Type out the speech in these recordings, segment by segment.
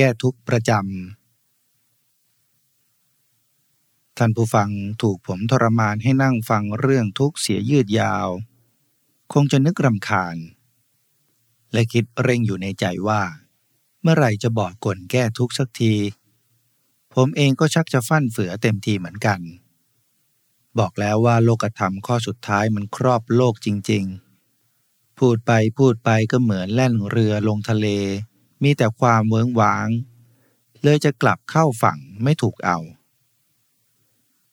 แก้ทุกข์ประจำท่านผู้ฟังถูกผมทรมานให้นั่งฟังเรื่องทุกข์เสียยืดยาว คงจะนึกรำคาญ และคิดเร่งอยู่ในใจว่า เมื่อไหร่จะบอกกลแก้ทุกข์สักที ผมเองก็ชักจะฟั่นเฟือเต็มทีเหมือนกัน บอกแล้วว่าโลกธรรมข้อสุดท้ายมันครอบโลกจริง ๆ พูดไปพูดไปก็เหมือนแล่นเรือลงทะเล มีแต่ความเวิ้งว้าง เลยจะกลับเข้าฝั่งไม่ถูกเอา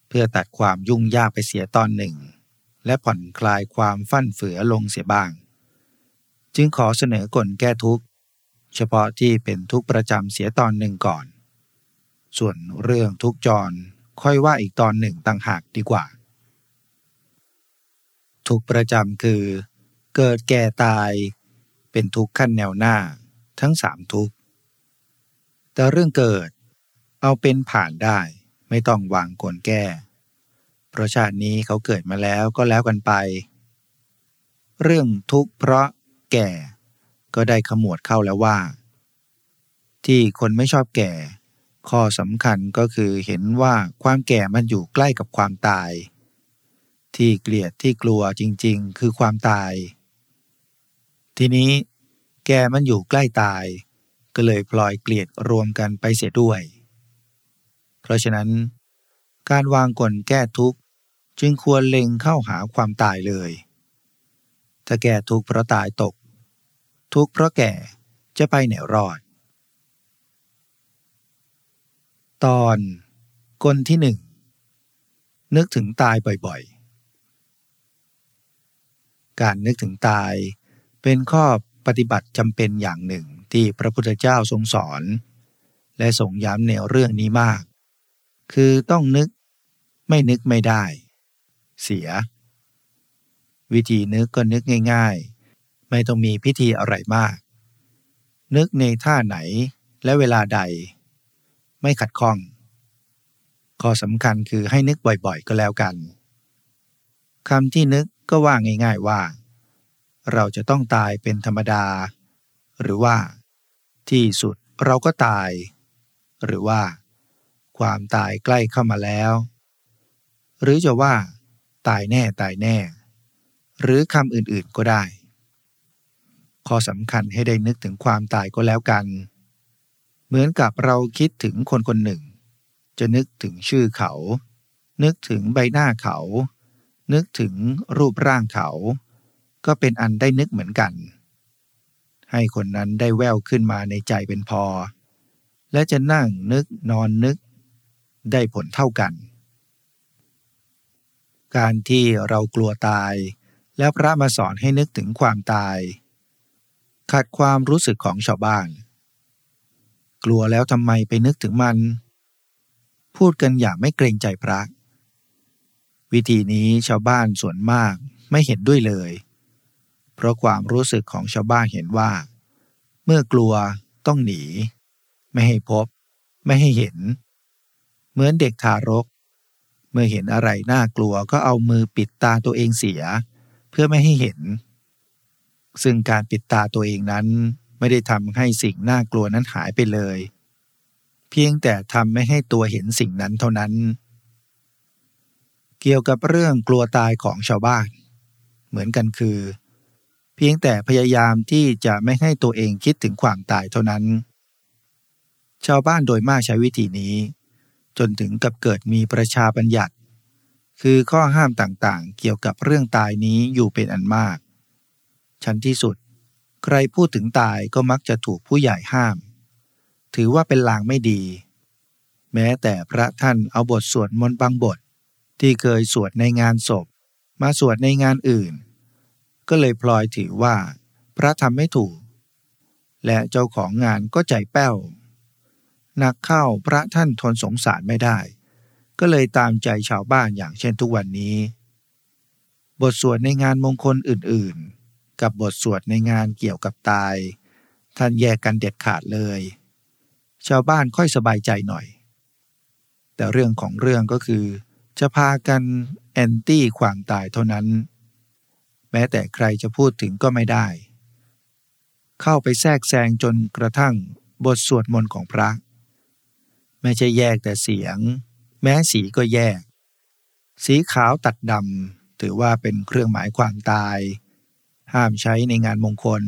เพื่อตัดความยุ่งยากไปเสียตอนหนึ่ง และผ่อนคลายความฟั่นเฟือลงเสียบ้าง จึงขอเสนอกลแก้ทุกข์ เฉพาะที่เป็นทุกข์ประจำเสียตอนหนึ่งก่อน ส่วนเรื่องทุกจรค่อยว่าอีกตอนหนึ่งต่างหากดีกว่า ทุกประจำคือ เกิดแก่ตาย เป็นทุกขั้นแนวหน้า ทั้งสามทุกข์ แต่เรื่องเกิดเอาเป็นผ่านได้ไม่ต้องวางกลแก้ เพราะชาตินี้เขาเกิดมาแล้วก็แล้วกันไป เรื่องทุกข์เพราะแก่ก็ได้ขมวดเข้าแล้วว่า ที่คนไม่ชอบแก่ ข้อสำคัญก็คือเห็นว่าความแก่มันอยู่ใกล้กับความตาย ที่เกลียดที่กลัวจริงๆ คือความตาย ทีนี้ แกมันอยู่ใกล้ตาย ก็เลยพลอยเกลียดรวมกันไปเสียด้วย เพราะฉะนั้น การวางกลแก้ทุกข์จึงควรเล็งเข้าหาความตายเลย ถ้าแก่ทุกข์เพราะตายตก ทุกข์เพราะแก่จะไปไหนรอด ตอนกลที่หนึ่งนึกถึงตายบ่อยๆ การนึกถึงตายเป็นข้อ ปฏิบัติจำเป็นอย่างหนึ่งที่พระพุทธเจ้าทรงสอน และทรงย้ำในเรื่องนี้มาก คือต้องนึกไม่นึกไม่ได้ เสีย วิธีนึกก็นึกง่าย ๆ ไม่ต้องมีพิธีอะไรมาก นึกในท่าไหนและเวลาใด ไม่ขัดข้องข้อสำคัญคือให้นึกบ่อยๆ ก็แล้วกันคำที่นึกก็ว่าง่าย ๆว่า เราจะต้องตายเป็นธรรมดา หรือว่า ที่สุดเราก็ตาย หรือว่า ความตายใกล้เข้ามาแล้ว หรือจะว่า ตายแน่ตายแน่ หรือคำอื่นๆก็ได้ ข้อสำคัญให้ได้นึกถึงความตายก็แล้วกัน เหมือนกับเราคิดถึงคนคนหนึ่ง จะนึกถึงชื่อเขา นึกถึงใบหน้าเขา นึกถึงรูปร่างเขา ก็เป็นอันได้นึกเหมือนกัน ให้คนนั้นได้แววขึ้นมาในใจเป็นพอ และจะนั่งนึกนอนนึก ได้ผลเท่ากัน การที่เรากลัวตาย แล้วพระมาสอนให้นึกถึงความตายขัดความรู้สึกของชาวบ้าน กลัวแล้วทำไมไปนึกถึงมัน พูดกันอย่างไม่เกรงใจพระวิธีนี้ชาวบ้านส่วนมากไม่เห็นด้วยเลย เพราะความรู้สึกของชาวบ้านเห็นว่า เมื่อกลัวต้องหนี ไม่ให้พบ ไม่ให้เห็น เหมือนเด็กทารก เมื่อเห็นอะไรน่ากลัวก็เอามือปิดตาตัวเองเสีย เพื่อไม่ให้เห็น ซึ่งการปิดตาตัวเองนั้นไม่ได้ทำให้สิ่งน่ากลัวนั้นหายไปเลย เพียงแต่ทำไม่ให้ตัวเห็นสิ่งนั้นเท่านั้น เกี่ยวกับเรื่องกลัวตายของชาวบ้าน เหมือนกันคือ เพียงแต่พยายามที่จะไม่ให้ตัวเองคิดถึงความตายเท่านั้น ชาวบ้านโดยมากใช้วิธีนี้ จนถึงกับเกิดมีประชาบัญญัติ คือข้อห้ามต่างๆ เกี่ยวกับเรื่องตายนี้อยู่เป็นอันมาก ชั้นที่สุด ใครพูดถึงตายก็มักจะถูกผู้ใหญ่ห้าม ถือว่าเป็นลางไม่ดี แม้แต่พระท่านเอาบทสวดมนต์บางบท ที่เคยสวดในงานศพ มาสวดในงานอื่น ก็เลยพลอยถือว่า พระทำไม่ถูก และเจ้าของงานก็ใจแป้วหนักเข้าพระท่านทนสงสารไม่ได้ ก็เลยตามใจชาวบ้านอย่างเช่นทุกวันนี้ บทสวดในงานมงคลอื่นๆ กับบทสวดในงานเกี่ยวกับตาย ท่านแยกกันเด็ดขาดเลย ชาวบ้านค่อยสบายใจหน่อย แต่เรื่องของเรื่องก็คือ จะพากันแอนตี้ความตายเท่านั้น ม้แต่ใครจะพูดถึงก็ไม่ได้ เข้าไปแทรกแซงจนกระทั่งบทสวดมนต์ของพระ ไม่ใช่แยกแต่เสียง แม้สีก็แยก สีขาวตัดดำถือว่าเป็นเครื่องหมายความตาย ห้ามใช้ในงานมงคล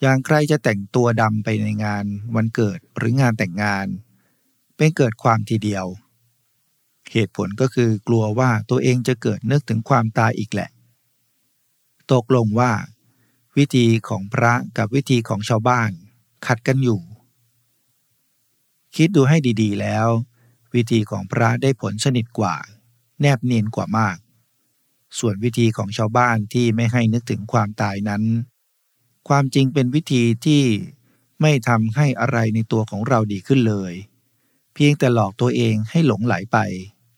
อย่างใครจะแต่งตัวดำไปในงานวันเกิดหรืองานแต่งงาน เป็นเกิดความทีเดียว เหตุผลก็คือกลัวว่าตัวเองจะเกิดนึกถึงความตายอีกแหละ ตกลงว่า วิธีของพระกับวิธีของชาวบ้าน ขัดกันอยู่ คิดดูให้ดีๆแล้ว วิธีของพระได้ผลสนิทกว่า แนบเนียนกว่ามาก ส่วนวิธีของชาวบ้านที่ไม่ให้นึกถึงความตายนั้น ความจริงเป็นวิธีที่ไม่ทำให้อะไรในตัวของเราดีขึ้นเลย เพียงแต่หลอกตัวเองให้หลงไหลไป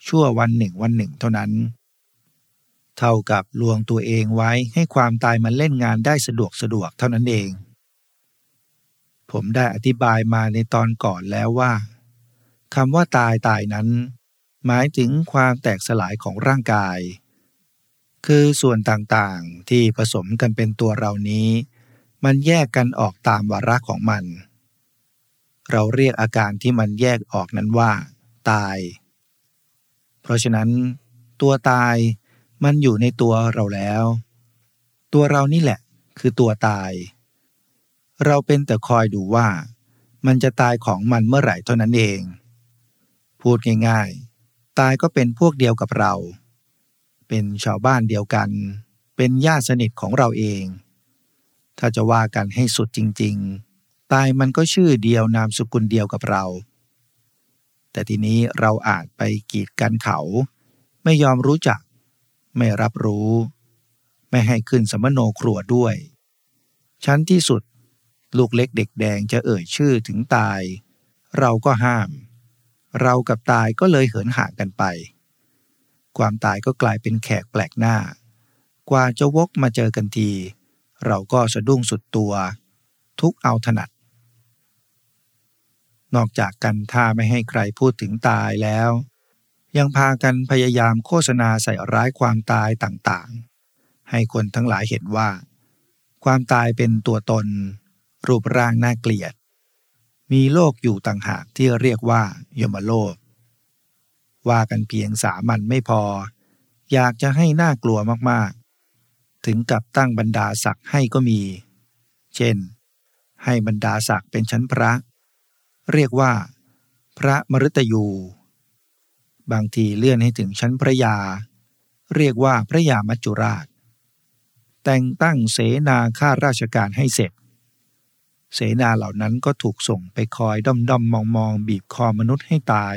ชั่ววันหนึ่งวันหนึ่งเท่านั้น เท่ากับลวงตัวเองไว้ให้ความตายมันเล่นงานได้สะดวกสะดวกเท่านั้นเอง ผมได้อธิบายมาในตอนก่อนแล้วว่าคำว่าตายตายนั้น หมายถึงความแตกสลายของร่างกาย คือส่วนต่างๆที่ผสมกันเป็นตัวเรานี้ มันแยกกันออกตามวาระของมัน เราเรียกอาการที่มันแยกออกนั้นว่า ตาย เพราะฉะนั้น ตัวตาย มันอยู่ในตัวเราแล้ว ตัวเรานี่แหละคือตัวตาย เราเป็นแต่คอยดูว่า มันจะตายของมันเมื่อไหร่เท่านั้นเอง พูดง่ายๆ ตายก็เป็นพวกเดียวกับเรา เป็นชาวบ้านเดียวกัน เป็นญาติสนิทของเราเอง ถ้าจะว่ากันให้สุดจริง ๆ ตายมันก็ชื่อเดียวนามสกุลเดียวกับเราแต่ทีนี้เราอาจไปกีดกันเขา ไม่ยอมรู้จัก ไม่รับรู้ ไม่ให้ขึ้นสมโนครัวด้วย ชั้นที่สุด ลูกเล็กเด็กแดงจะเอ่ยชื่อถึงตาย เราก็ห้าม เรากับตายก็เลยเหินห่างกันไป ความตายก็กลายเป็นแขกแปลกหน้า กว่าจะวกมาเจอกันที เราก็สะดุ้งสุดตัว ทุกเอาถนัด นอกจากกันท่าไม่ให้ใครพูดถึงตายแล้ว ยังพากันพยายามโฆษณาใส่ร้ายความตายต่างๆ ให้คนทั้งหลายเห็นว่า ความตายเป็นตัวตน รูปร่างน่าเกลียด มีโลกอยู่ต่างหากที่เรียกว่ายมโลก ว่ากันเพียงสามัญไม่พอ อยากจะให้น่ากลัวมากๆ ถึงกับตั้งบรรดาศักดิ์ให้ก็มี เช่น ให้บรรดาศักดิ์เป็นชั้นพระ เรียกว่า พระมฤตยู บางทีเลื่อนให้ถึงชั้นพระยา เรียกว่าพระยามัจจุราช แต่งตั้งเสนาข้าราชการให้เสร็จ เสนาเหล่านั้นก็ถูกส่งไปคอยด้อมด้อมมองมองบีบคอมนุษย์ให้ตาย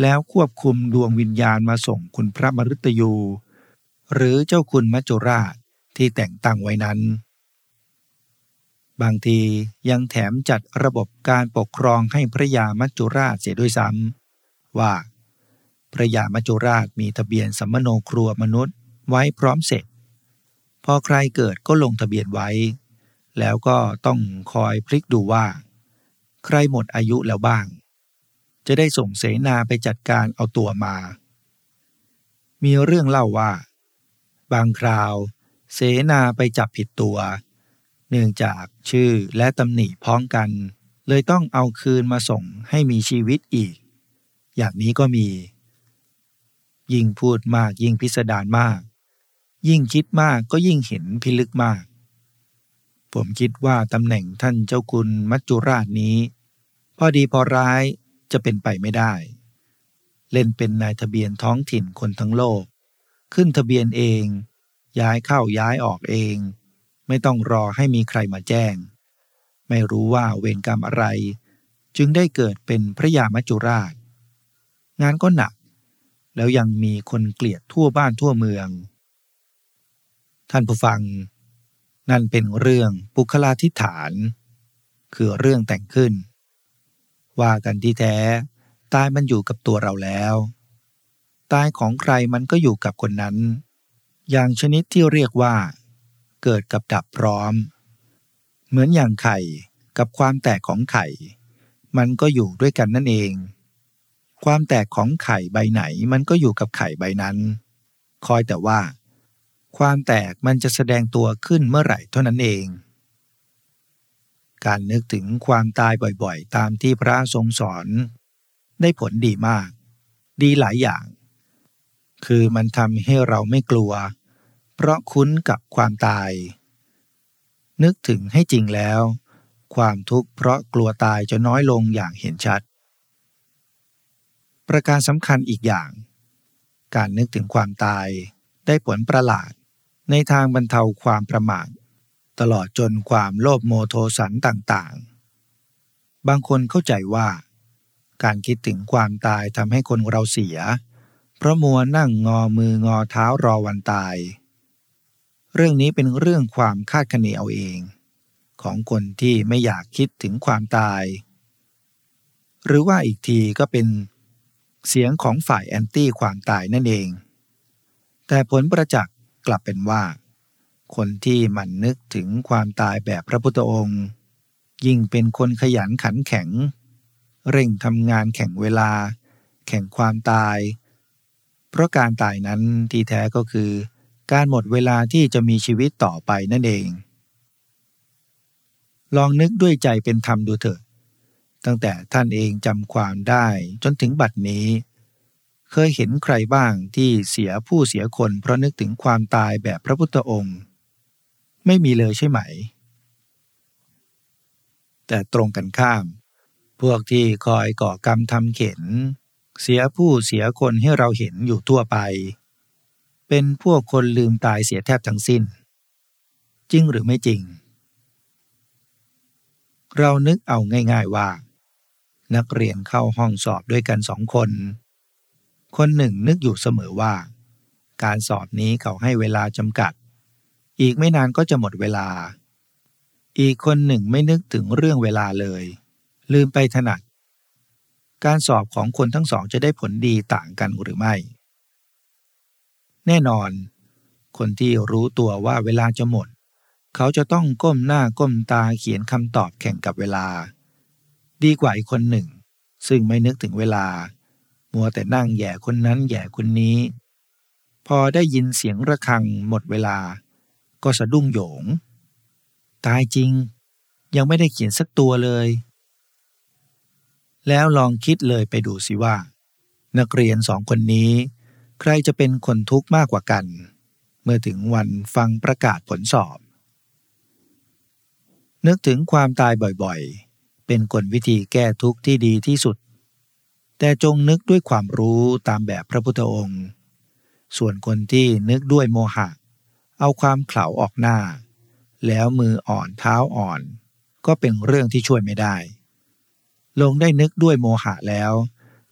แล้วควบคุมดวงวิญญาณมาส่งคุณพระมฤตยู หรือเจ้าคุณมัจจุราชที่แต่งตั้งไว้นั้น บางทียังแถมจัดระบบการปกครองให้พระยามัจจุราชเสียด้วยซ้ำว่า ระยามัจจุราชมีทะเบียนสัมมโนครัวมนุษย์ไว้พร้อมเสร็จ พอใครเกิดก็ลงทะเบียนไว้ แล้วก็ต้องคอยพลิกดูว่า ใครหมดอายุแล้วบ้าง จะได้ส่งเสนาไปจัดการเอาตัวมา มีเรื่องเล่าว่า บางคราว เสนาไปจับผิดตัว เนื่องจากชื่อและตำหนิพ้องกัน เลยต้องเอาคืนมาส่งให้มีชีวิตอีก อย่างนี้ก็มี ยิ่งพูดมากยิ่งพิสดารมาก ยิ่งคิดมากก็ยิ่งเห็นพิลึกมาก ผมคิดว่าตำแหน่งท่านเจ้าคุณมัจจุราชนี้ พอดีพอร้ายจะเป็นไปไม่ได้ เล่นเป็นนายทะเบียนท้องถิ่นคนทั้งโลก ขึ้นทะเบียนเอง ย้ายเข้าย้ายออกเอง ไม่ต้องรอให้มีใครมาแจ้ง ไม่รู้ว่าเวรกรรมอะไร จึงได้เกิดเป็นพระยามัจจุราช งานก็หนัก แล้วยังมีคนเกลียดทั่วบ้านทั่วเมือง ท่านผู้ฟัง นั่นเป็นเรื่องปุคลาธิฐาน คือเรื่องแต่งขึ้น ว่ากันที่แท้ตายมันอยู่กับตัวเราแล้ว ตายของใครมันก็อยู่กับคนนั้น อย่างชนิดที่เรียกว่า เกิดกับดับพร้อม เหมือนอย่างไข่กับความแตกของไข่ มันก็อยู่ด้วยกันนั่นเอง ความแตกของไข่ใบไหนมันก็อยู่กับไข่ใบนั้น คอยแต่ว่า ความแตกมันจะแสดงตัวขึ้นเมื่อไหร่เท่านั้นเอง การนึกถึงความตายบ่อยๆ ตามที่พระทรงสอน ได้ผลดีมาก ดีหลายอย่าง คือมันทำให้เราไม่กลัว เพราะคุ้นกับความตาย นึกถึงให้จริงแล้ว ความทุกข์เพราะกลัวตายจะน้อยลงอย่างเห็นชัด ประการสำคัญอีกอย่าง การนึกถึงความตายได้ผลประหลาดในทางบรรเทาความประมาทตลอดจนความโลภโมโทสันต่างๆ บางคนเข้าใจว่า การคิดถึงความตายทำให้คนเราเสีย เพราะมัวนั่งงอมืองอเท้ารอวันตาย เรื่องนี้เป็นเรื่องความคาดคะเนเอาเอง ของคนที่ไม่อยากคิดถึงความตาย หรือว่าอีกทีก็เป็น เสียงของฝ่ายแอนตี้ความตายนั่นเอง แต่ผลประจักษ์กลับเป็นว่า คนที่มันนึกถึงความตายแบบพระพุทธองค์ ยิ่งเป็นคนขยันขันแข็ง เร่งทำงานแข่งเวลา แข่งความตาย เพราะการตายนั้นที่แท้ก็คือ การหมดเวลาที่จะมีชีวิตต่อไปนั่นเอง ลองนึกด้วยใจเป็นธรรมดูเถอะ ตั้งแต่ท่านเองจำความได้จนถึงบัดนี้ เคยเห็นใครบ้างที่เสียผู้เสียคนเพราะนึกถึงความตายแบบพระพุทธองค์ ไม่มีเลยใช่ไหม แต่ตรงกันข้าม พวกที่คอยก่อกรรมทำเข็น เสียผู้เสียคนให้เราเห็นอยู่ทั่วไป เป็นพวกคนลืมตายเสียแทบทั้งสิ้น จริงหรือไม่จริง เรานึกเอาง่าย ๆว่า นักเรียนเข้าห้องสอบด้วยกันสองคน คนหนึ่งนึกอยู่เสมอว่า การสอบนี้เขาให้เวลาจำกัด อีกไม่นานก็จะหมดเวลา อีกคนหนึ่งไม่นึกถึงเรื่องเวลาเลย ลืมไปถนัด การสอบของคนทั้งสองจะได้ผลดีต่างกันหรือไม่ แน่นอน คนที่รู้ตัวว่าเวลาจะหมด เขาจะต้องก้มหน้าก้มตาเขียนคำตอบแข่งกับเวลา ดีกว่าอีกคนหนึ่ง ซึ่งไม่นึกถึงเวลา มัวแต่นั่งแย่คนนั้นแย่คนนี้ พอได้ยินเสียงระฆังหมดเวลา ก็สะดุ้งโยง ตายจริง ยังไม่ได้เขียนสักตัวเลย แล้วลองคิดเลยไปดูสิว่า นักเรียนสองคนนี้ ใครจะเป็นคนทุกข์มากกว่ากัน เมื่อถึงวันฟังประกาศผลสอบ นึกถึงความตายบ่อยๆ เป็นกลวิธีแก้ทุกข์ที่ดีที่สุด แต่จงนึกด้วยความรู้ตามแบบพระพุทธองค์ ส่วนคนที่นึกด้วยโมหะ เอาความเข่าออกหน้า แล้วมืออ่อนเท้าอ่อน ก็เป็นเรื่องที่ช่วยไม่ได้ ลงได้นึกด้วยโมหะแล้ว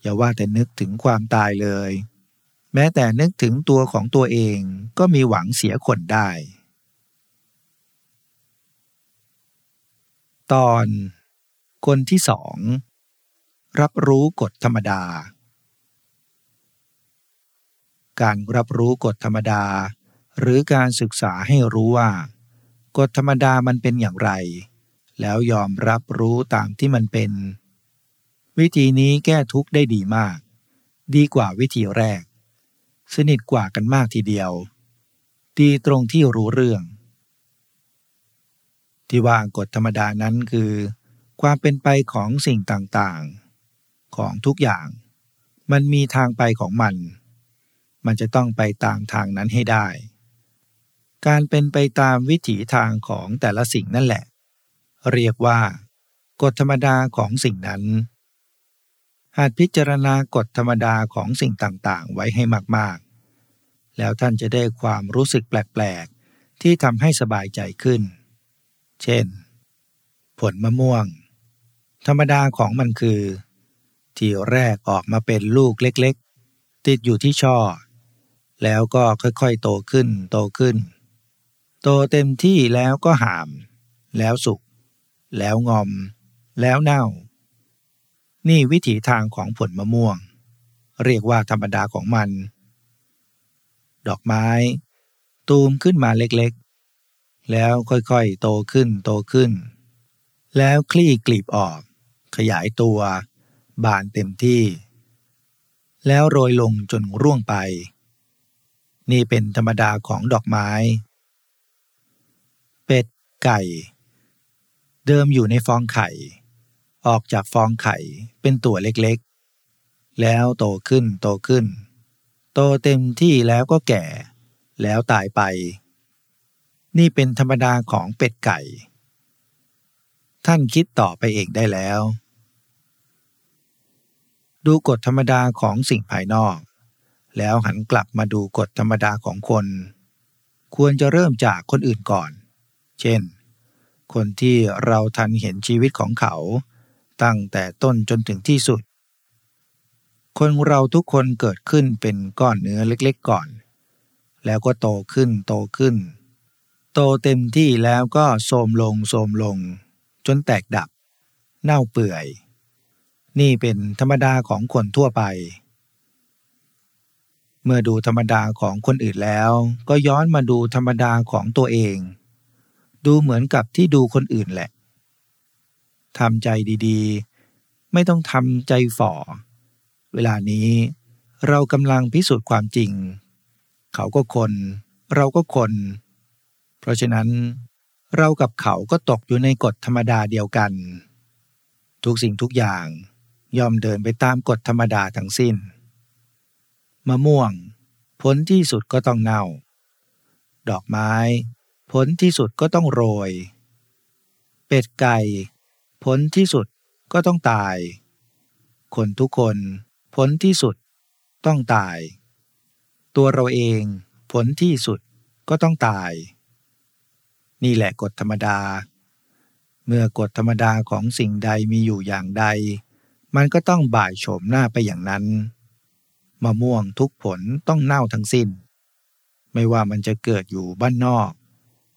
อย่าว่าแต่นึกถึงความตายเลย แม้แต่นึกถึงตัวของตัวเองก็มีหวังเสียคนได้ตอน คนที่สองรับรู้กฎธรรมดา การรับรู้กฎธรรมดา หรือการศึกษาให้รู้ว่า กฎธรรมดามันเป็นอย่างไร แล้วยอมรับรู้ตามที่มันเป็น วิธีนี้แก้ทุกข์ได้ดีมาก ดีกว่าวิธีแรก สนิทกว่ากันมากทีเดียว ดีตรงที่รู้เรื่อง ที่ว่ากฎธรรมดานั้นคือ ความเป็นไปของสิ่งต่างๆ ของทุกอย่าง มันมีทางไปของมัน มันจะต้องไปตามทางนั้นให้ได้ การเป็นไปตามวิถีทางของแต่ละสิ่งนั่นแหละ เรียกว่ากฎธรรมดาของสิ่งนั้น หากพิจารณากฎธรรมดาของสิ่งต่างๆ ไว้ให้มากๆ แล้วท่านจะได้ความรู้สึกแปลก ๆ ที่ทำให้สบายใจขึ้น เช่น ผลมะม่วง ธรรมดาของมันคือ ที่แรกออกมาเป็นลูกเล็กๆ ติดอยู่ที่ช่อ แล้วก็ค่อยๆ โตขึ้นโตขึ้น โตเต็มที่แล้วก็หาม แล้วสุก แล้วงอม แล้วเน่า นี่วิถีทางของผลมะม่วง เรียกว่าธรรมดาของมัน ดอกไม้ ตูมขึ้นมาเล็กๆ แล้วค่อยๆ โตขึ้นโตขึ้นแล้วคลี่กลีบออก ขยายตัว บานเต็มที่ แล้วโรยลงจนร่วงไป นี่เป็นธรรมดาของดอกไม้ เป็ดไก่ เดิมอยู่ในฟองไข่ ออกจากฟองไข่เป็นตัวเล็กๆ แล้วโตขึ้นโตขึ้น โตเต็มที่แล้วก็แก่ แล้วตายไป นี่เป็นธรรมดาของเป็ดไก่ท่านคิดต่อไปเองได้แล้ว ดูกฎธรรมดาของสิ่งภายนอก แล้วหันกลับมาดูกฎธรรมดาของคน ควรจะเริ่มจากคนอื่นก่อน เช่น คนที่เราทันเห็นชีวิตของเขา ตั้งแต่ต้นจนถึงที่สุด คนเราทุกคนเกิดขึ้นเป็นก้อนเนื้อเล็กๆก่อน แล้วก็โตขึ้นโตขึ้น โตเต็มที่แล้วก็โทมลงโทมลง จนแตกดับ เน่าเปื่อย นี่เป็นธรรมดาของคนทั่วไป เมื่อดูธรรมดาของคนอื่นแล้ว ก็ย้อนมาดูธรรมดาของตัวเอง ดูเหมือนกับที่ดูคนอื่นแหละทำใจดีๆ ไม่ต้องทำใจฝ่อ เวลานี้เรากำลังพิสูจน์ความจริง เขาก็คน เราก็คน เพราะฉะนั้น เรากับเขาก็ตกอยู่ในกฎธรรมดาเดียวกัน ทุกสิ่งทุกอย่าง ยอมเดินไปตามกฎธรรมดาทั้งสิ้น มะม่วง ผลที่สุดก็ต้องเน่า ดอกไม้ ผลที่สุดก็ต้องโรย เป็ดไก่ ผลที่สุดก็ต้องตาย คนทุกคนผลที่สุดต้องตาย ตัวเราเองผลที่สุดก็ต้องตาย นี่แหละกฎธรรมดา เมื่อกฎธรรมดาของสิ่งใดมีอยู่อย่างใด มันก็ต้องบ่ายโฉมหน้าไปอย่างนั้น มะม่วงทุกผลต้องเน่าทั้งสิ้น ไม่ว่ามันจะเกิดอยู่บ้านนอก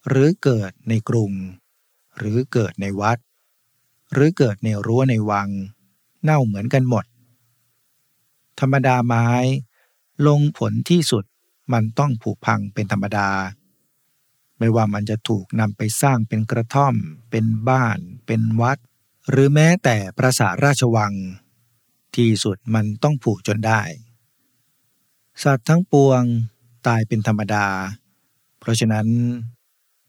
หรือเกิดในกรุง หรือเกิดในวัด หรือเกิดในรั้วในวัง เน่าเหมือนกันหมด ธรรมดาไม้ ลงผลที่สุดมันต้องผุพังเป็นธรรมดา ไม่ว่ามันจะถูกนำไปสร้างเป็นกระท่อม เป็นบ้าน เป็นวัด หรือแม้แต่ปราสาทราชวัง ที่สุดมันต้องผุจนได้ สัตว์ทั้งปวงตายเป็นธรรมดา เพราะฉะนั้น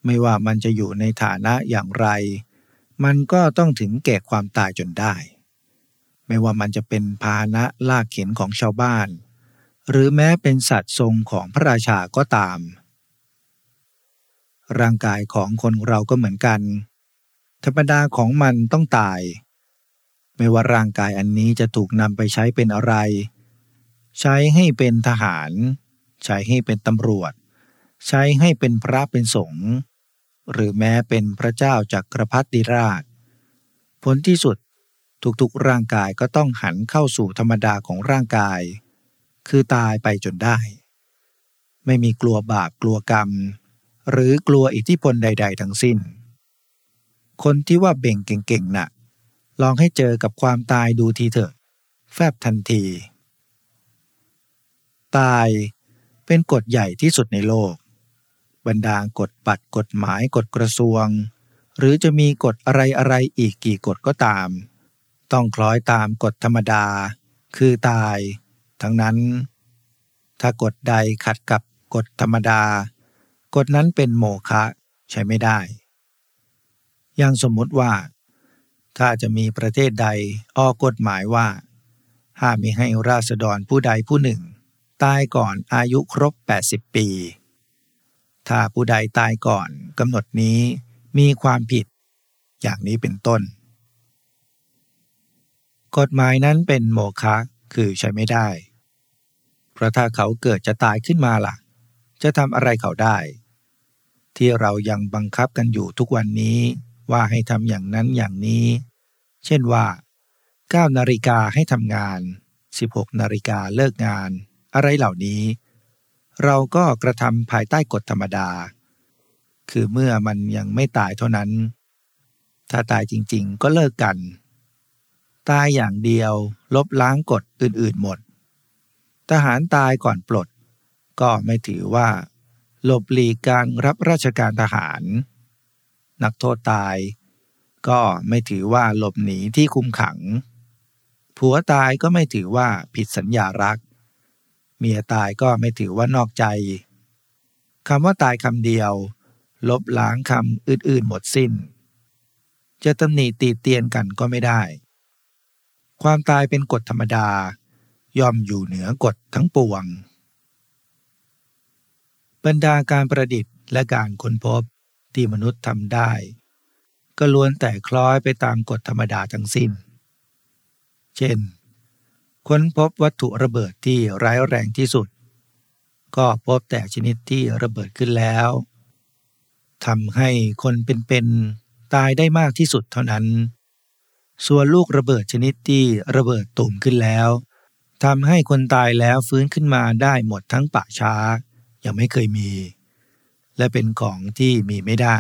ไม่ว่ามันจะอยู่ในฐานะอย่างไร มันก็ต้องถึงแก่ความตายจนได้ ไม่ว่ามันจะเป็นพาหนะลากเข็นของชาวบ้าน หรือแม้เป็นสัตว์ทรงของพระราชาก็ตาม ร่างกายของคนเราก็เหมือนกัน ธรรมดาของมันต้องตาย ไม่ว่าร่างกายอันนี้จะถูกนำไปใช้เป็นอะไร ใช้ให้เป็นทหาร ใช้ให้เป็นตำรวจ ใช้ให้เป็นพระเป็นสงฆ์หรือแม้เป็นพระเจ้าจากกรพัติราช ผลที่สุดทุกๆร่างกายก็ต้องหันเข้าสู่ธรรมดาของร่างกาย คือตายไปจนได้ ไม่มีกลัวบาปกลัวกรรม หรือกลัวอิทธิพลใด ๆ ทั้งสิ้น คนที่ว่าเบ่งเก่งๆนะ่ะ ลองให้เจอกับความตายดูทีเถอะ แฟบทันที ตายเป็นกฎใหญ่ที่สุดในโลก บรรดากฎปัดกฎหมายกฎกระทรวง หรือจะมีกฎอะไรอะไรอีกกี่กฎก็ตาม ต้องคล้อยตามกฎธรรมดา คือตาย ทั้งนั้น ถ้ากฎใดขัดกับกฎธรรมดากฎนั้นเป็นโมฆะใช้ไม่ได้ อย่างสมมติว่า ถ้าจะมีประเทศใดออกกฎหมายว่า ห้ามมีให้ราษฎรผู้ใดผู้หนึ่ง ตายก่อนอายุครบ 80 ปี ถ้าผู้ใดตายก่อนกำหนดนี้มีความผิด อย่างนี้เป็นต้น กฎหมายนั้นเป็นโมฆะคือใช้ไม่ได้ เพราะถ้าเขาเกิดจะตายขึ้นมาล่ะ จะทำอะไรเขาได้ ที่เรายังบังคับกันอยู่ทุกวันนี้ ว่าให้ทำอย่างนั้นอย่างนี้ เช่นว่า9นาฬิกาให้ทำงาน 16นาฬิกาเลิกงาน อะไรเหล่านี้ เราก็กระทำภายใต้กฎธรรมดา คือเมื่อมันยังไม่ตายเท่านั้น ถ้าตายจริงๆ ก็เลิกกัน ตายอย่างเดียวลบล้างกฎอื่นๆหมด ทหารตายก่อนปลด ก็ไม่ถือว่าหลบหลีกการรับราชการทหาร นักโทษตาย ก็ไม่ถือว่าหลบหนีที่คุมขัง ผัวตายก็ไม่ถือว่าผิดสัญญารัก เมียตายก็ไม่ถือว่านอกใจคำว่าตายคำเดียว ลบล้างคำอื่นๆหมดสิน้น จะตำหนิตีเตียนกันก็ไม่ได้ ความตายเป็นกฎธรรมดา ย่อมอยู่เหนือกฎทั้งปวง บรรดาการประดิษฐ์และการค้นพบ ที่มนุษย์ทำได้ ก็ล้วนแต่คล้อยไปตามกฎธรรมดาทั้งสิ้น เช่น ค้นพบวัตถุระเบิดที่ร้ายแรงที่สุด ก็พบแต่ชนิดที่ระเบิดขึ้นแล้วทำให้คนเป็นๆตายได้มากที่สุดเท่านั้น ส่วนลูกระเบิดชนิดที่ระเบิดตุ่มขึ้นแล้วทำให้คนตายแล้วฟื้นขึ้นมาได้หมดทั้งป่าช้ายังไม่เคยมี และเป็นของที่มีไม่ได้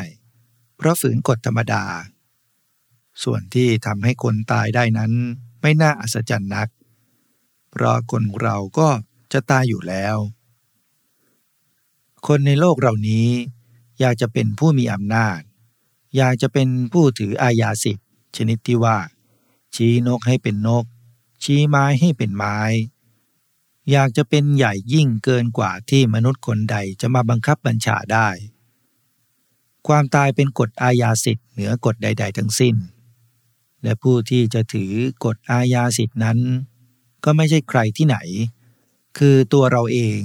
เพราะฝืนกฎธรรมดา ส่วนที่ทำให้คนตายได้นั้นไม่น่าอัศจรรย์นัก เพราะคนเราก็จะตายอยู่แล้ว คนในโลกเรานี้ อยากจะเป็นผู้มีอำนาจ อยากจะเป็นผู้ถืออาญาสิทธิ์ชนิดที่ว่า ชี้นกให้เป็นนก ชี้ไม้ให้เป็นไม้ อยากจะเป็นใหญ่ยิ่งเกินกว่าที่มนุษย์คนใดจะมาบังคับบัญชาได้ ความตายเป็นกฎอาญาสิทธิ์เหนือกฎใด ๆ ทั้งสิ้น และผู้ที่จะถือกฎอาญาสิทธินั้น ก็ไม่ใช่ใครที่ไหน คือตัวเราเอง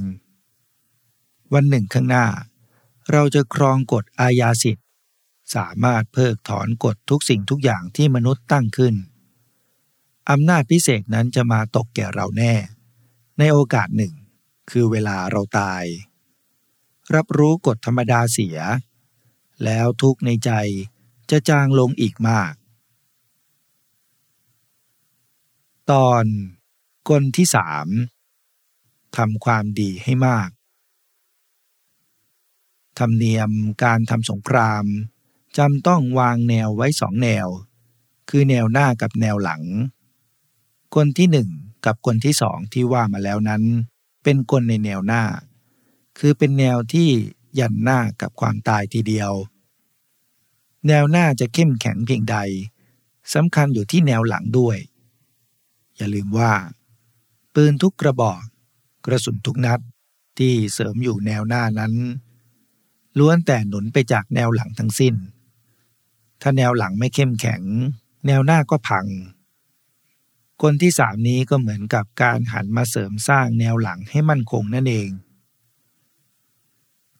วันหนึ่งข้างหน้า เราจะครองกฎอาญาสิทธิ์สามารถเพิกถอนกฎทุกสิ่งทุกอย่างที่มนุษย์ตั้งขึ้นอำนาจพิเศษนั้นจะมาตกแก่เราแน่ ในโอกาสหนึ่ง คือเวลาเราตาย รับรู้กฎธรรมดาเสีย แล้วทุกในใจจะจางลงอีกมาก ตอนกลที่สามทำความดีให้มาก ธรรมเนียมการทำสงครามจำต้องวางแนวไว้สองแนว คือแนวหน้ากับแนวหลัง คนที่หนึ่ง กับคนที่สองที่ว่ามาแล้วนั้น เป็นคนในแนวหน้า คือเป็นแนวที่ยันหน้ากับความตายทีเดียว แนวหน้าจะเข้มแข็งเพียงใดสำคัญอยู่ที่แนวหลังด้วย อย่าลืมว่า ปืนทุกกระบอก กระสุนทุกนัดที่เสริมอยู่แนวหน้านั้น ล้วนแต่หนุนไปจากแนวหลังทั้งสิ้น ถ้าแนวหลังไม่เข้มแข็ง แนวหน้าก็พัง คนที่สามนี้ก็เหมือนกับการหันมาเสริมสร้างแนวหลังให้มั่นคงนั่นเอง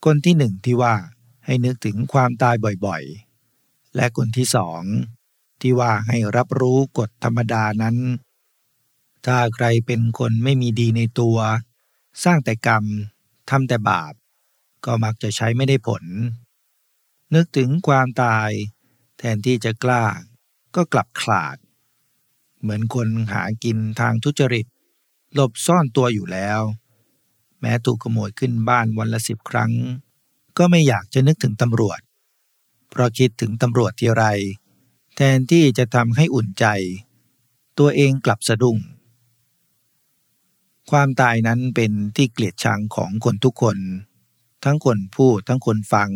คนที่หนึ่งที่ว่าให้นึกถึงความตายบ่อยๆ และคนที่สองที่ว่าให้รับรู้กฎธรรมดานั้น ถ้าใครเป็นคนไม่มีดีในตัว สร้างแต่กรรมทำแต่บาป ก็มักจะใช้ไม่ได้ผล นึกถึงความตาย แทนที่จะกล้า ก็กลับขลาด เหมือนคนหากินทางทุจริต หลบซ่อนตัวอยู่แล้ว แม้ถูกขโมยขึ้นบ้านวันละสิบครั้ง ก็ไม่อยากจะนึกถึงตำรวจ เพราะคิดถึงตำรวจทีไร แทนที่จะทำให้อุ่นใจ ตัวเองกลับสะดุ้ง ความตายนั้นเป็นที่เกลียดชังของคนทุกคน ทั้งคนพูดทั้งคนฟัง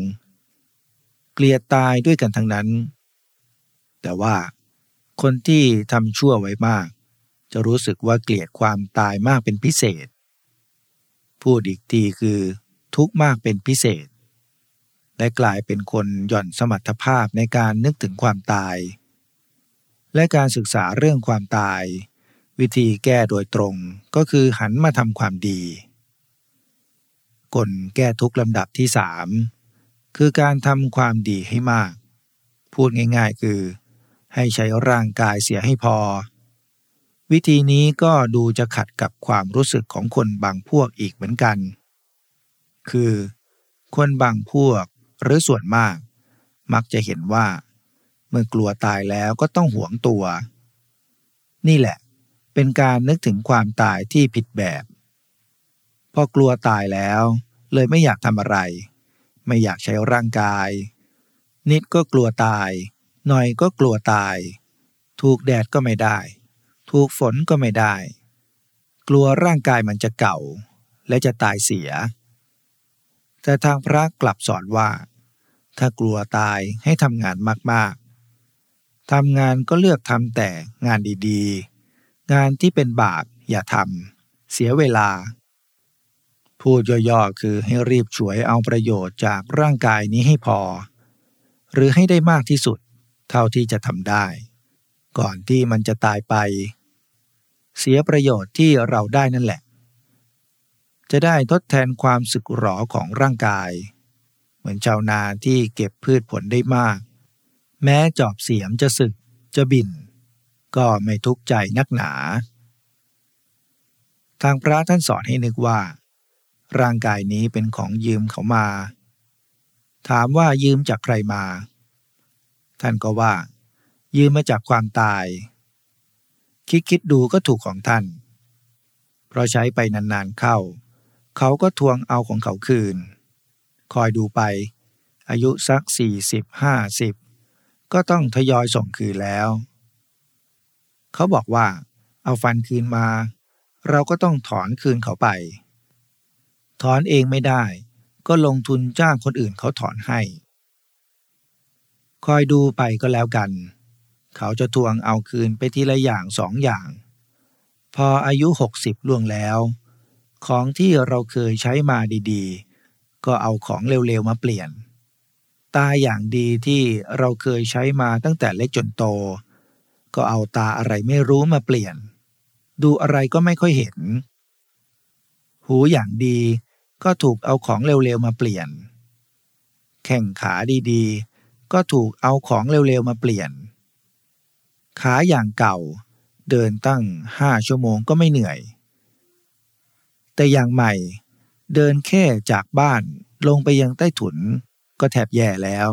เกลียดตายด้วยกันทั้งนั้น แต่ว่า คนที่ทำชั่วไว้มาก จะรู้สึกว่าเกลียดความตายมากเป็นพิเศษ พูดอีกทีคือทุกข์มากเป็นพิเศษ และกลายเป็นคนหย่อนสมรรถภาพในการนึกถึงความตาย และการศึกษาเรื่องความตาย วิธีแก้โดยตรงก็คือหันมาทำความดีกลแก้ทุกลำดับที่สามคือการทำความดีให้มาก พูดง่ายๆ คือ ให้ใช้ร่างกายเสียให้พอ วิธีนี้ก็ดูจะขัดกับความรู้สึกของคนบางพวกอีกเหมือนกัน คือ คนบางพวกหรือส่วนมาก มักจะเห็นว่า เมื่อกลัวตายแล้วก็ต้องหวงตัว นี่แหละ เป็นการนึกถึงความตายที่ผิดแบบ พอกลัวตายแล้วเลยไม่อยากทำอะไร ไม่อยากใช้ร่างกาย นิดก็กลัวตาย หน่อยก็กลัวตาย ถูกแดดก็ไม่ได้ ถูกฝนก็ไม่ได้ กลัวร่างกายมันจะเก่า และจะตายเสีย แต่ทางพระกลับสอนว่า ถ้ากลัวตายให้ทำงานมากๆทำงานก็เลือกทำแต่งานดีๆ งานที่เป็นบาปอย่าทำเสียเวลา พูดย่อๆคือให้รีบฉวยเอาประโยชน์จากร่างกายนี้ให้พอ หรือให้ได้มากที่สุด เท่าที่จะทำได้ ก่อนที่มันจะตายไป เสียประโยชน์ที่เราได้นั่นแหละ จะได้ทดแทนความสึกหรอของร่างกาย เหมือนชาวนาที่เก็บพืชผลได้มาก แม้จอบเสียมจะสึกจะบิน ก็ไม่ทุกข์ใจนักหนา ทางพระท่านสอนให้นึกว่า ร่างกายนี้เป็นของยืมเขามา ถามว่ายืมจากใครมา ท่านก็ว่า ยืมมาจากความตาย คิดคิดดูก็ถูกของท่าน เพราะใช้ไปนานๆเข้า เขาก็ทวงเอาของเขาคืน คอยดูไป อายุสักสี่สิบห้าสิบก็ต้องทยอยส่งคืนแล้ว เขาบอกว่า เอาฟันคืนมา เราก็ต้องถอนคืนเขาไป ถอนเองไม่ได้ ก็ลงทุนจ้างคนอื่นเขาถอนให้ คอยดูไปก็แล้วกัน เขาจะทวงเอาคืนไปทีละอย่างสองอย่าง พออายุหกสิบล่วงแล้ว ของที่เราเคยใช้มาดีๆ ก็เอาของเร็วๆมาเปลี่ยน ตาอย่างดีที่เราเคยใช้มาตั้งแต่เล็กจนโต ก็เอาตาอะไรไม่รู้มาเปลี่ยน ดูอะไรก็ไม่ค่อยเห็น หูอย่างดีก็ถูกเอาของเร็วๆมาเปลี่ยน แข่งขาดีๆ ก็ถูกเอาของเร็วๆมาเปลี่ยน ขาอย่างเก่า เดินตั้งห้าชั่วโมงก็ไม่เหนื่อย แต่อย่างใหม่ เดินแค่จากบ้านลงไปยังใต้ถุนก็แทบแย่แล้ว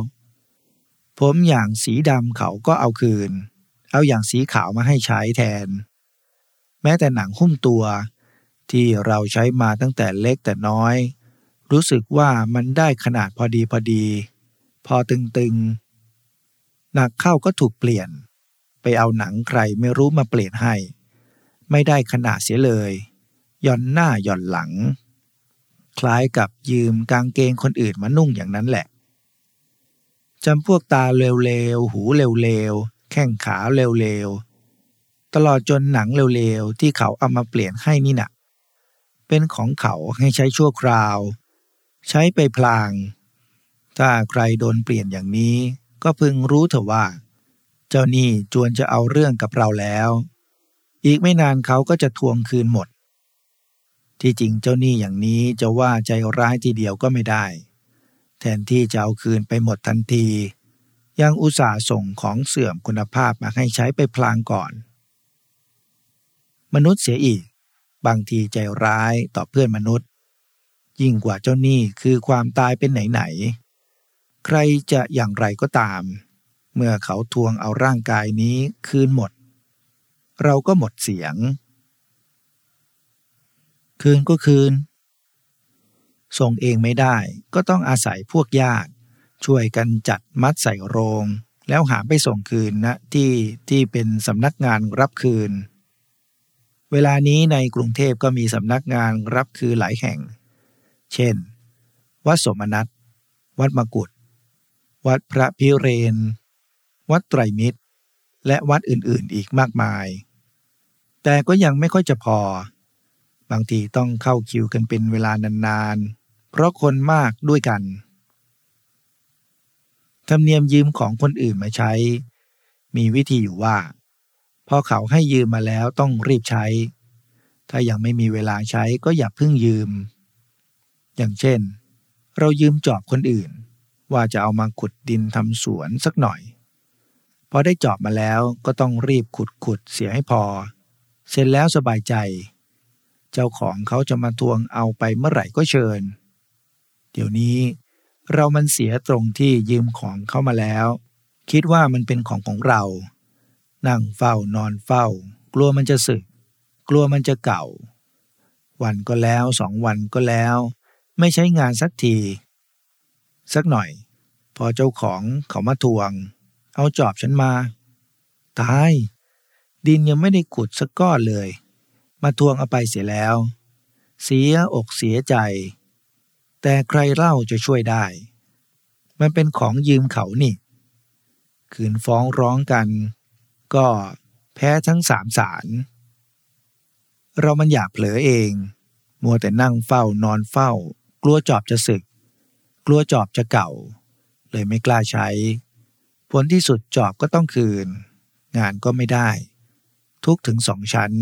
ผมอย่างสีดำเขาก็เอาคืน เอาอย่างสีขาวมาให้ใช้แทน แม้แต่หนังหุ้มตัวที่เราใช้มาตั้งแต่เล็กแต่น้อย รู้สึกว่ามันได้ขนาดพอดีพอดี พอตึงๆ หนักเข้าก็ถูกเปลี่ยน ไปเอาหนังใครไม่รู้มาเปลี่ยนให้ ไม่ได้ขนาดเสียเลยย่อนหน้าย่อนหลัง คล้ายกับยืมกางเกงคนอื่นมานุ่งอย่างนั้นแหละจำพวกตาเร็วๆ หูเร็วๆ แข้งขาเร็วๆ ตลอดจนหนังเร็วๆ ที่เขาเอามาเปลี่ยนให้นี่นะเป็นของเขาให้ใช้ชั่วคราว ใช้ไปพลาง ถ้าใครโดนเปลี่ยนอย่างนี้ ก็พึงรู้เถอะว่า เจ้านี่จวนจะเอาเรื่องกับเราแล้ว อีกไม่นานเขาก็จะทวงคืนหมด ที่จริงเจ้านี่อย่างนี้จะว่าใจร้ายทีเดียวก็ไม่ได้ แทนที่จะเอาคืนไปหมดทันที ยังอุตส่าห์ส่งของเสื่อมคุณภาพมาให้ใช้ไปพลางก่อน มนุษย์เสียอีก บางทีใจร้ายต่อเพื่อนมนุษย์ ยิ่งกว่าเจ้านี้คือความตายเป็นไหนๆ ใครจะอย่างไรก็ตาม เมื่อเขาทวงเอาร่างกายนี้คืนหมด เราก็หมดเสียง คืนก็คืน ส่งเองไม่ได้ก็ต้องอาศัยพวกญาติช่วยกันจัดมัดใส่โรง แล้วหาไปส่งคืนนะที่ที่เป็นสำนักงานรับคืน เวลานี้ในกรุงเทพก็มีสำนักงานรับคืนหลายแห่ง เช่น วัดสมนัตวัดมกุฏ วัดพระพิเรน วัดไตรมิตร และวัดอื่นๆอีกมากมาย แต่ก็ยังไม่ค่อยจะพอ บางทีต้องเข้าคิวกันเป็นเวลานานๆ เพราะคนมากด้วยกัน ธรรมเนียมยืมของคนอื่นมาใช้ มีวิธีอยู่ว่า พอเขาให้ยืมมาแล้วต้องรีบใช้ ถ้ายังไม่มีเวลาใช้ก็อย่าเพิ่งยืม อย่างเช่น เรายืมจอบคนอื่น ว่าจะเอามาขุดดินทำสวนสักหน่อย พอได้จอบมาแล้วก็ต้องรีบขุดขุดเสียให้พอ เสร็จแล้วสบายใจ เจ้าของเขาจะมาทวงเอาไปเมื่อไหร่ก็เชิญ เดี๋ยวนี้เรามันเสียตรงที่ยืมของเข้ามาแล้ว คิดว่ามันเป็นของของเรา นั่งเฝ้านอนเฝ้า กลัวมันจะสึก กลัวมันจะเก่า วันก็แล้วสองวันก็แล้ว ไม่ใช้งานสักที สักหน่อย พอเจ้าของเขามาทวง เอาจอบฉันมา ตาย ดินยังไม่ได้ขุดสักก้อนเลย มาทวงเอาไปเสียแล้ว เสียอกเสียใจ แต่ใครเล่าจะช่วยได้ มันเป็นของยืมเขานี่ขืนฟ้องร้องกัน ก็แพ้ทั้งสามสารเรามันอยากเผลอเอง มัวแต่นั่งเฝ้านอนเฝ้า กลัวจอบจะสึก กลัวจอบจะเก่า เลยไม่กล้าใช้ ผลที่สุดจอบก็ต้องคืน งานก็ไม่ได้ ทุกถึงสองชั้น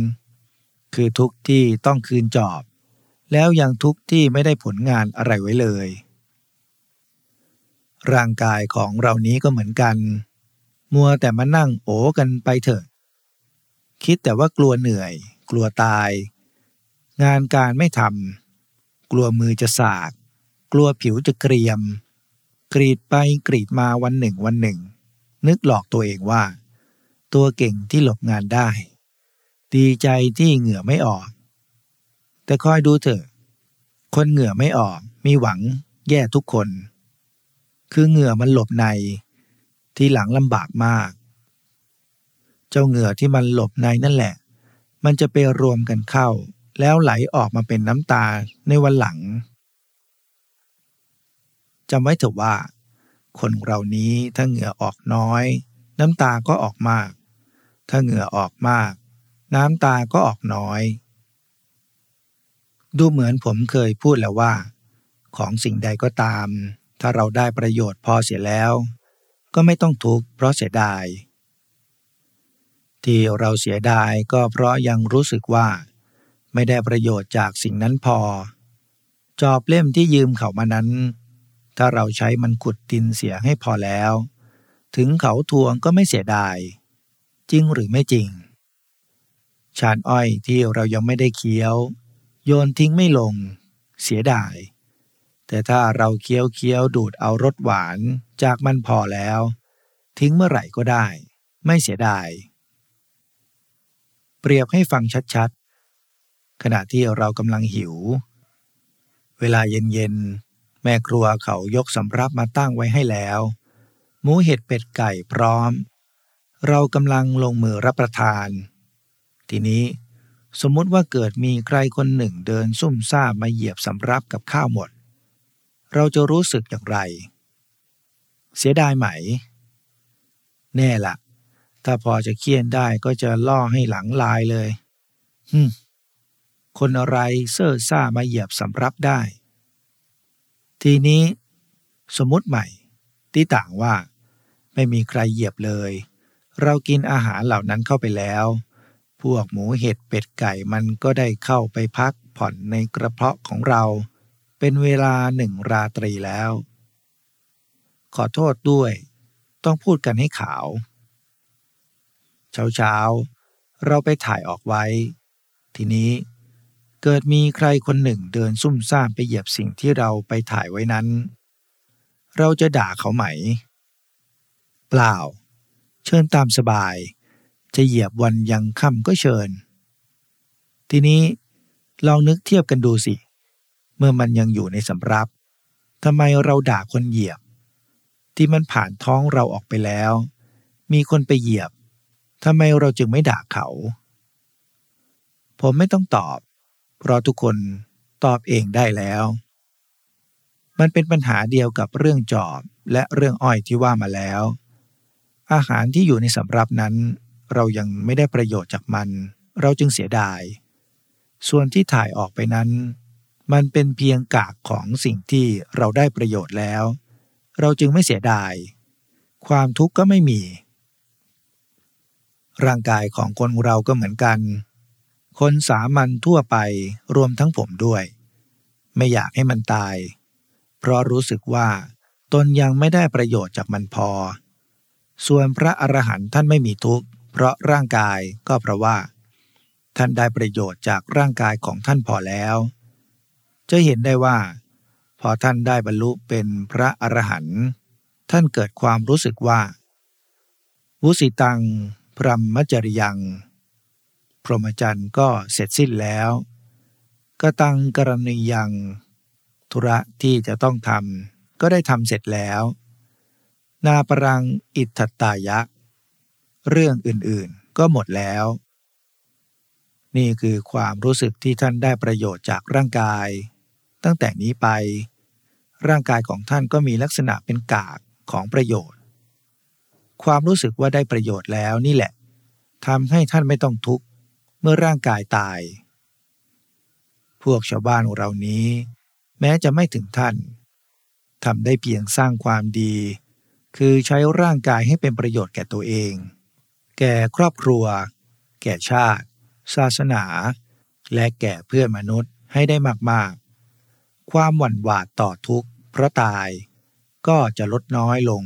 คือทุกที่ต้องคืนจอบ แล้วยังทุกที่ไม่ได้ผลงานอะไรไว้เลย ร่างกายของเรานี้ก็เหมือนกัน มัวแต่มานั่งโอกันไปเถอะ คิดแต่ว่ากลัวเหนื่อย กลัวตาย งานการไม่ทำกลัวมือจะสาก กลัวผิวจะเกรียม กรีดไปกรีดมาวันหนึ่งวันหนึ่ง นึกหลอกตัวเองว่า ตัวเก่งที่หลบงานได้ ดีใจที่เหงื่อไม่ออก แต่คอยดูเถอะ คนเหงื่อไม่ออกมีหวังแย่ทุกคน คือเหงื่อมันหลบใน ที่หลังลำบากมาก เจ้าเหงื่อที่มันหลบในนั่นแหละ มันจะไปรวมกันเข้า แล้วไหลออกมาเป็นน้ำตาในวันหลัง จำไว้เถอะว่า คนเรานี้ถ้าเหงื่อออกน้อย น้ำตาก็ออกมาก ถ้าเหงื่อออกมาก น้ำตาก็ออกน้อย ดูเหมือนผมเคยพูดแล้วว่า ของสิ่งใดก็ตาม ถ้าเราได้ประโยชน์พอเสียแล้ว ก็ไม่ต้องทุกข์เพราะเสียดาย ที่เราเสียดายก็เพราะยังรู้สึกว่า ไม่ได้ประโยชน์จากสิ่งนั้นพอ จอบเล่มที่ยืมเขามานั้น ถ้าเราใช้มันขุดดินเสียให้พอแล้ว ถึงเขาทวงก็ไม่เสียดาย จริงหรือไม่จริง ชานอ้อยที่เรายังไม่ได้เคี้ยว โยนทิ้งไม่ลง เสียดาย แต่ถ้าเราเคี้ยวเคี้ยวดูดเอารสหวานจากมันพอแล้ว ทิ้งเมื่อไหร่ก็ได้ ไม่เสียดาย เปรียบให้ฟังชัดๆ ขณะที่เรากำลังหิว เวลาเย็นๆ แม่ครัวเขายกสำรับมาตั้งไว้ให้แล้ว หมูเห็ดเป็ดไก่พร้อม เรากำลังลงมือรับประทาน ทีนี้สมมุติว่าเกิดมีใครคนหนึ่งเดินซุ่มซ่ามมาเหยียบสำรับกับข้าวหมด เราจะรู้สึกอย่างไร เสียดายไหม แน่ละถ้าพอจะเคี่ยนได้ก็จะล่อให้หลังลายเลยฮึคนอะไรเซ่อซ่ามาเหยียบสำรับได้ ทีนี้สมมติใหม่ที่ต่างว่า ไม่มีใครเหยียบเลย เรากินอาหารเหล่านั้นเข้าไปแล้ว พวกหมูเห็ดเป็ดไก่มันก็ได้เข้าไปพักผ่อนในกระเพาะของเรา เป็นเวลาหนึ่งราตรีแล้ว ขอโทษด้วย ต้องพูดกันให้ขาว เช้าเช้าๆเราไปถ่ายออกไว้ ทีนี้ เกิดมีใครคนหนึ่งเดินซุ่มซ่ามไปเหยียบสิ่งที่เราไปถ่ายไว้นั้น เราจะด่าเขาไหม เปล่า เชิญตามสบาย จะเหยียบวันยังค่ำก็เชิญ ทีนี้ลองนึกเทียบกันดูสิ เมื่อมันยังอยู่ในสำรับทำไมเราด่าคนเหยียบ ที่มันผ่านท้องเราออกไปแล้ว มีคนไปเหยียบทำไมเราจึงไม่ด่าเขา ผมไม่ต้องตอบ เพราะทุกคนตอบเองได้แล้ว มันเป็นปัญหาเดียวกับเรื่องจอบและเรื่องอ้อยที่ว่ามาแล้ว อาหารที่อยู่ในสำรับนั้น เรายังไม่ได้ประโยชน์จากมัน เราจึงเสียดาย ส่วนที่ถ่ายออกไปนั้น มันเป็นเพียงกากของสิ่งที่เราได้ประโยชน์แล้ว เราจึงไม่เสียดาย ความทุกข์ก็ไม่มี ร่างกายของคนเราก็เหมือนกัน คนสามัญทั่วไปรวมทั้งผมด้วย ไม่อยากให้มันตาย เพราะรู้สึกว่าตนยังไม่ได้ประโยชน์จากมันพอ ส่วนพระอรหันต์ท่านไม่มีทุกข์ เพราะร่างกายก็เพราะว่า ท่านได้ประโยชน์จากร่างกายของท่านพอแล้ว จะเห็นได้ว่า พอท่านได้บรรลุเป็นพระอรหันต์ท่านเกิดความรู้สึกว่า วุสิตังพรหมจริยัง พรหมจรรย์ก็เสร็จสิ้นแล้วกตังกรณียัง ธุระที่จะต้องทำก็ได้ทำเสร็จแล้ว นาปรังอิทธตายะ เรื่องอื่นๆก็หมดแล้ว นี่คือความรู้สึกที่ท่านได้ประโยชน์จากร่างกาย ตั้งแต่นี้ไป ร่างกายของท่านก็มีลักษณะเป็นกากของประโยชน์ ความรู้สึกว่าได้ประโยชน์แล้วนี่แหละทำให้ท่านไม่ต้องทุกข์ เมื่อร่างกายตาย พวกชาวบ้านเรานี้ แม้จะไม่ถึงท่านทำได้เพียงสร้างความดี คือใช้ร่างกายให้เป็นประโยชน์แก่ตัวเอง แก่ครอบครัว แก่ชาติ ศาสนา และแก่เพื่อนมนุษย์ให้ได้มากๆ ความหวั่นหวาดต่อทุกข์เพราะตายก็จะลดน้อยลง